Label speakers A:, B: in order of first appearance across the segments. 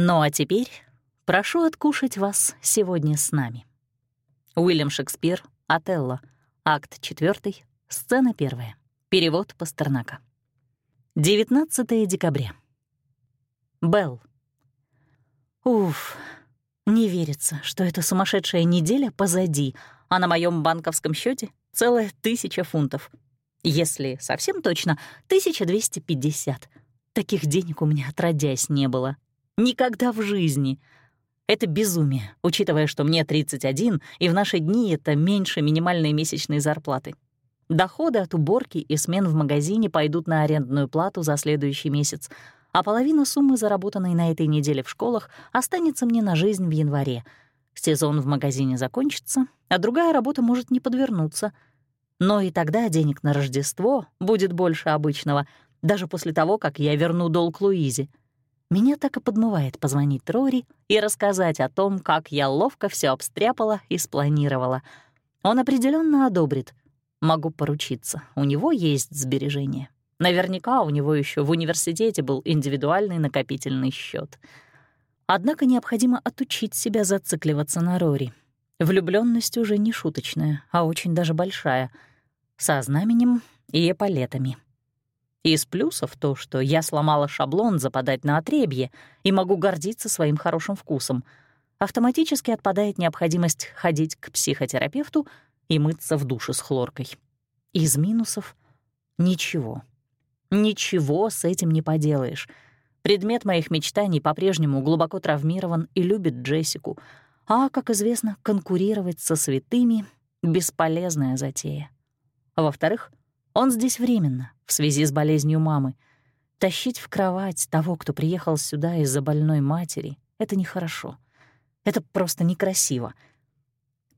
A: Ну а теперь прошу откушать вас сегодня с нами. Уильям Шекспир, Отелло, акт 4, сцена 1. Перевод Пастернака. 19 декабря. Белл. Уф, не верится, что эта сумасшедшая неделя позади, а на моем банковском счете целая тысяча фунтов. Если совсем точно, 1250. Таких денег у меня отродясь не было. Никогда в жизни. Это безумие, учитывая, что мне 31, и в наши дни это меньше минимальной месячной зарплаты. Доходы от уборки и смен в магазине пойдут на арендную плату за следующий месяц, а половина суммы, заработанной на этой неделе в школах, останется мне на жизнь в январе. Сезон в магазине закончится, а другая работа может не подвернуться. Но и тогда денег на Рождество будет больше обычного, даже после того, как я верну долг Луизе — меня так и подмывает позвонить Рори и рассказать о том, как я ловко все обстряпала и спланировала. Он определенно одобрит. Могу поручиться, у него есть сбережения. Наверняка у него еще в университете был индивидуальный накопительный счет. Однако необходимо отучить себя зацикливаться на Рори. Влюбленность уже не шуточная, а очень даже большая, со знаменем и эполетами. Из плюсов то, что я сломала шаблон западать на отребье и могу гордиться своим хорошим вкусом. Автоматически отпадает необходимость ходить к психотерапевту и мыться в душе с хлоркой. Из минусов — ничего. Ничего с этим не поделаешь. Предмет моих мечтаний по-прежнему глубоко травмирован и любит Джессику, а, как известно, конкурировать со святыми — бесполезная затея. Во-вторых, он здесь временно, в связи с болезнью мамы. Тащить в кровать того, кто приехал сюда из-за больной матери, — это нехорошо. Это просто некрасиво.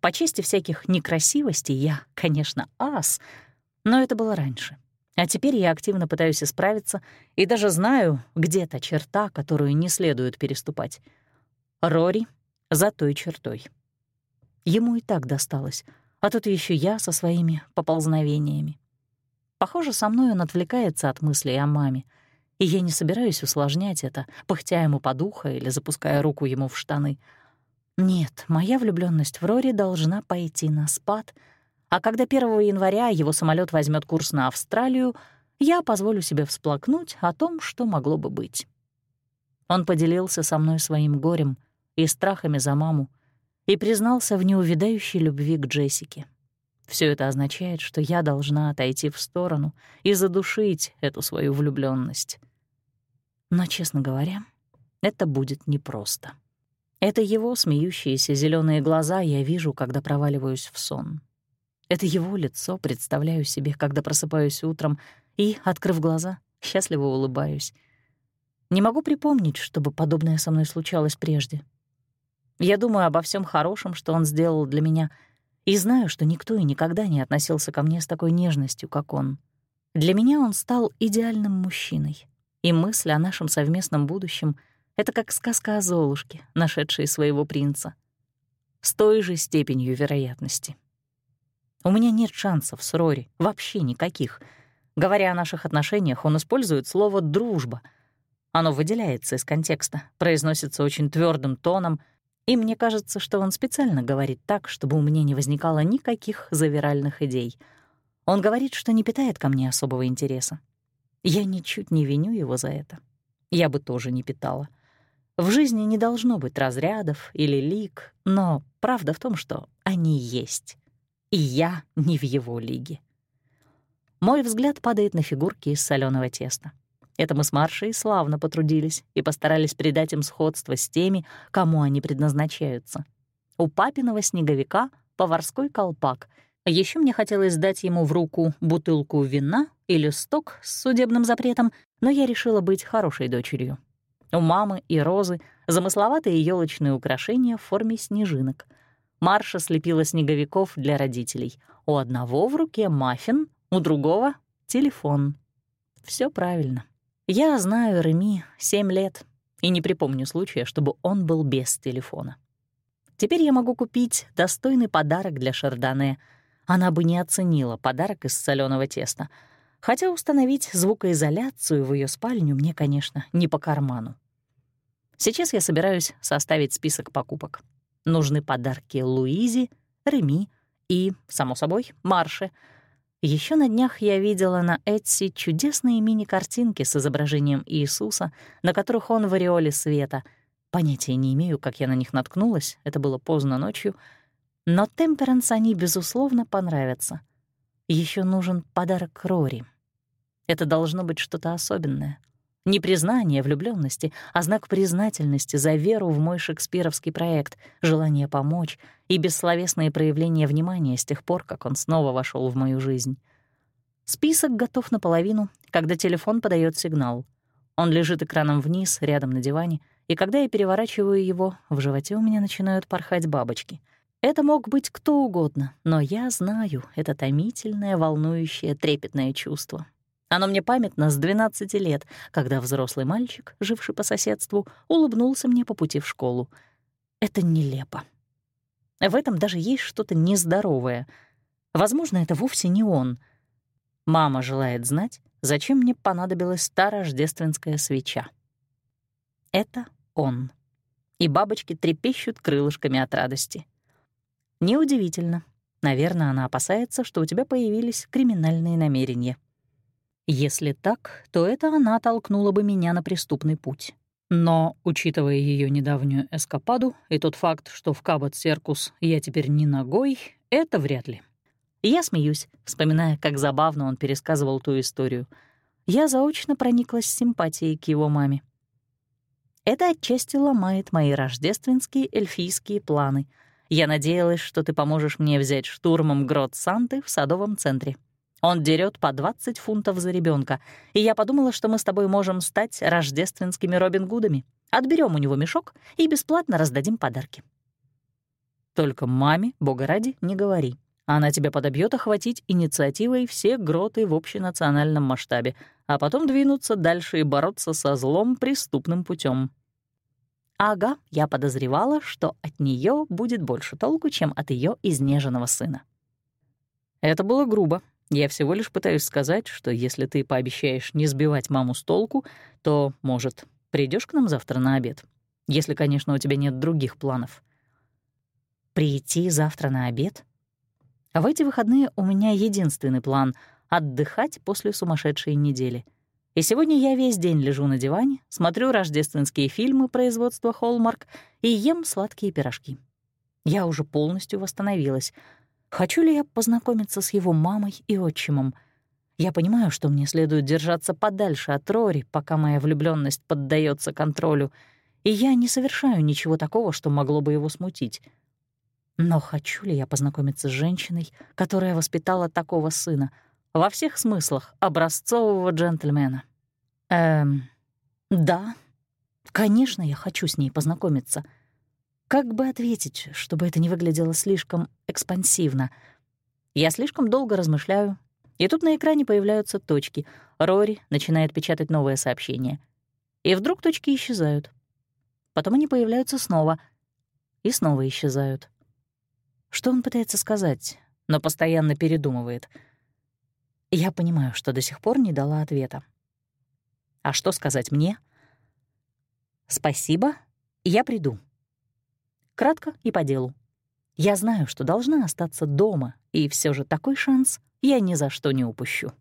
A: По чести всяких некрасивостей я, конечно, ас, но это было раньше. А теперь я активно пытаюсь исправиться и даже знаю, где та черта, которую не следует переступать. Рори за той чертой. Ему и так досталось, а тут еще я со своими поползновениями. Похоже, со мной он отвлекается от мыслей о маме, и я не собираюсь усложнять это, пыхтя ему под ухо или запуская руку ему в штаны. Нет, моя влюбленность в Рори должна пойти на спад, а когда 1 января его самолет возьмет курс на Австралию, я позволю себе всплакнуть о том, что могло бы быть. Он поделился со мной своим горем и страхами за маму и признался в неувидающей любви к Джессике. Все это означает, что я должна отойти в сторону и задушить эту свою влюбленность. Но, честно говоря, это будет непросто. Это его смеющиеся зеленые глаза я вижу, когда проваливаюсь в сон. Это его лицо представляю себе, когда просыпаюсь утром и, открыв глаза, счастливо улыбаюсь. Не могу припомнить, чтобы подобное со мной случалось прежде. Я думаю обо всем хорошем, что он сделал для меня — и знаю, что никто и никогда не относился ко мне с такой нежностью, как он. Для меня он стал идеальным мужчиной, и мысль о нашем совместном будущем — это как сказка о Золушке, нашедшей своего принца. С той же степенью вероятности. У меня нет шансов с Рори, вообще никаких. Говоря о наших отношениях, он использует слово «дружба». Оно выделяется из контекста, произносится очень твердым тоном и мне кажется, что он специально говорит так, чтобы у меня не возникало никаких завиральных идей. Он говорит, что не питает ко мне особого интереса. Я ничуть не виню его за это. Я бы тоже не питала. В жизни не должно быть разрядов или лик, но правда в том, что они есть. И я не в его лиге. Мой взгляд падает на фигурки из соленого теста. Это мы с Маршей славно потрудились и постарались придать им сходство с теми, кому они предназначаются. У папиного снеговика поварской колпак. Еще мне хотелось дать ему в руку бутылку вина или сток с судебным запретом, но я решила быть хорошей дочерью. У мамы и Розы замысловатые елочные украшения в форме снежинок. Марша слепила снеговиков для родителей. У одного в руке маффин, у другого — телефон. Все правильно. Я знаю Реми семь лет и не припомню случая, чтобы он был без телефона. Теперь я могу купить достойный подарок для Шардане. Она бы не оценила подарок из соленого теста, хотя установить звукоизоляцию в ее спальню мне, конечно, не по карману. Сейчас я собираюсь составить список покупок. Нужны подарки Луизе, Реми и, само собой, Марше. Еще на днях я видела на Etsy чудесные мини-картинки с изображением Иисуса, на которых он в ореоле света. Понятия не имею, как я на них наткнулась, это было поздно ночью, но Темперанс они, безусловно, понравятся. Еще нужен подарок Рори. Это должно быть что-то особенное — не признание влюблённости, а знак признательности за веру в мой шекспировский проект, желание помочь и бессловесные проявления внимания с тех пор, как он снова вошёл в мою жизнь. Список готов наполовину, когда телефон подаёт сигнал. Он лежит экраном вниз, рядом на диване, и когда я переворачиваю его, в животе у меня начинают порхать бабочки. Это мог быть кто угодно, но я знаю это томительное, волнующее, трепетное чувство. Оно мне памятно с 12 лет, когда взрослый мальчик, живший по соседству, улыбнулся мне по пути в школу. Это нелепо. В этом даже есть что-то нездоровое. Возможно, это вовсе не он. Мама желает знать, зачем мне понадобилась та рождественская свеча. Это он. И бабочки трепещут крылышками от радости. Неудивительно. Наверное, она опасается, что у тебя появились криминальные намерения. Если так, то это она толкнула бы меня на преступный путь. Но, учитывая ее недавнюю эскападу и тот факт, что в Кабот-Серкус я теперь не ногой, это вряд ли. Я смеюсь, вспоминая, как забавно он пересказывал ту историю. Я заочно прониклась симпатией к его маме. Это отчасти ломает мои рождественские эльфийские планы. Я надеялась, что ты поможешь мне взять штурмом грот Санты в садовом центре. Он дерет по 20 фунтов за ребенка, и я подумала, что мы с тобой можем стать рождественскими Робин Гудами. Отберем у него мешок и бесплатно раздадим подарки. Только маме, бога ради, не говори. Она тебя подобьет охватить инициативой все гроты в общенациональном масштабе, а потом двинуться дальше и бороться со злом преступным путем. Ага, я подозревала, что от нее будет больше толку, чем от ее изнеженного сына. Это было грубо, я всего лишь пытаюсь сказать, что если ты пообещаешь не сбивать маму с толку, то, может, придешь к нам завтра на обед? Если, конечно, у тебя нет других планов. Прийти завтра на обед? А в эти выходные у меня единственный план — отдыхать после сумасшедшей недели. И сегодня я весь день лежу на диване, смотрю рождественские фильмы производства «Холмарк» и ем сладкие пирожки. Я уже полностью восстановилась — Хочу ли я познакомиться с его мамой и отчимом? Я понимаю, что мне следует держаться подальше от Рори, пока моя влюблённость поддается контролю, и я не совершаю ничего такого, что могло бы его смутить. Но хочу ли я познакомиться с женщиной, которая воспитала такого сына, во всех смыслах образцового джентльмена? Эм, да, конечно, я хочу с ней познакомиться — как бы ответить, чтобы это не выглядело слишком экспансивно? Я слишком долго размышляю, и тут на экране появляются точки. Рори начинает печатать новое сообщение. И вдруг точки исчезают. Потом они появляются снова и снова исчезают. Что он пытается сказать, но постоянно передумывает? Я понимаю, что до сих пор не дала ответа. А что сказать мне? «Спасибо, я приду». Кратко и по делу. Я знаю, что должна остаться дома, и все же такой шанс я ни за что не упущу.